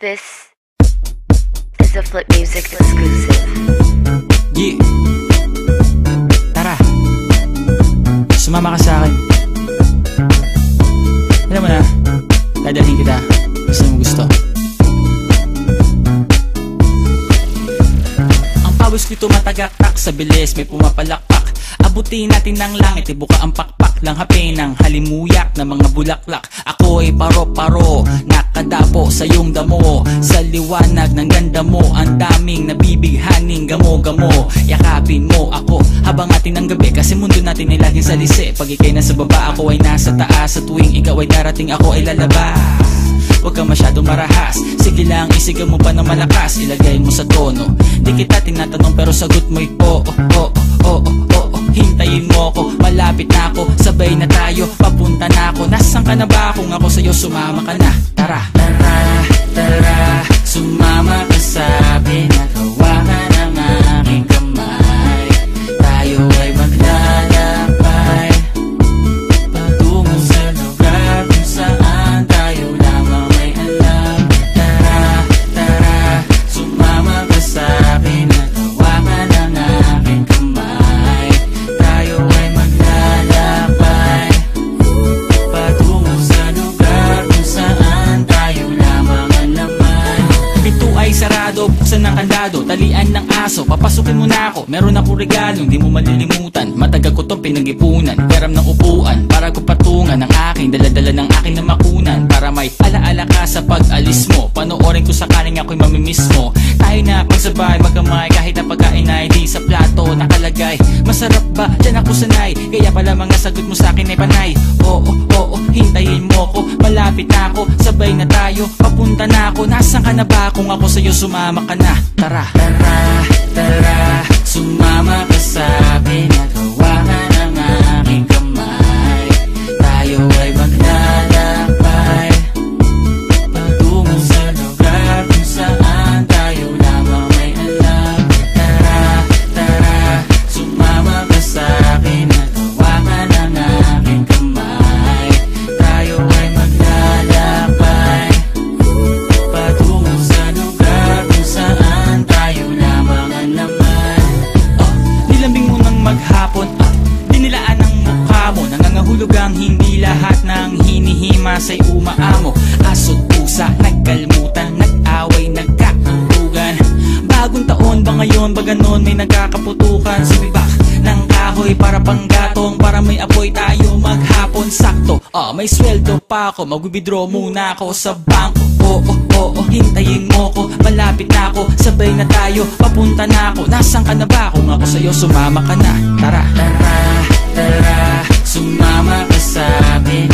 This is a Flip Music exclusive. Yeah. Tara. Sumama ka sa akin. Alam mo na, dadalhin kita. Gusto mo gusto. Ang pawis ko'y tumatagaktak sa bilis, may pumapalakpak. Abutin natin ng langit, ibuka ang pakpak lang hape ng halimuyak na mga bulaklak. Ako ay paro-paro, nakadapo sa iyong damo. Sa liwanag ng ganda mo, ang daming nabibighaning gamo-gamo. Yakapin mo ako habang atin ng gabi, kasi mundo natin ay laging salisi. Pag ikay nasa baba, ako ay nasa taas. Sa tuwing ikaw ay darating, ako ay lalabas. Huwag ka masyadong marahas. Sige lang, isigaw mo pa ng malakas. Ilagay mo sa tono. Di kita tinatanong pero sagot mo'y oo, oo, oo, oo, Hintayin mo ako, malapit na ako. Sabay na tayo, papunta na ako. Nasaan ka na ba? Kung ako sa'yo sumama ka na? Tara, tara, tara. Sumama ka sa akin papasukin mo na ako. Meron ako regalong di mo malilimutan. Matagal ko tong pinag-ipunan. Peram ng upuan, para ko patungan Ang aking daladala ng aking na makunan Para may alaala ka sa pag-alis mo. Panoorin ko sakaling ako'y mamimiss mo. Tayo na pagsabay, magkamay. Kahit ang pagkain ay di sa plato nakalagay. Masarap ba? Diyan ako sanay. Kaya pala mga sagot mo sa akin ay panay. Oo, oo, hintayin mo ko. Malapit na ako, sabay na tayo. Papunta na ako, nasan ka na ba? Kung ako sa'yo sumama ka na. Tara, tara, tara Sumama ka sa akin At hinihima sa'y umaamo. Aso't pusa, nagkalmutan, nag-away, nagkakatugan Bagong taon ba ngayon? Ba ganon? May nagkakaputukan Sa bibak ng kahoy para panggatong Para may apoy tayo maghapon. Sakto Ah, may sweldo pa ako, mag-withdraw muna ako sa bangko. Oo, oo, oo, hintayin mo ko. Malapit na ako, sabay na tayo Papunta na ako, nasan ka na ba? Kung ako sa'yo, sumama ka na. Tara, tara, tara Sumama ka sa akin at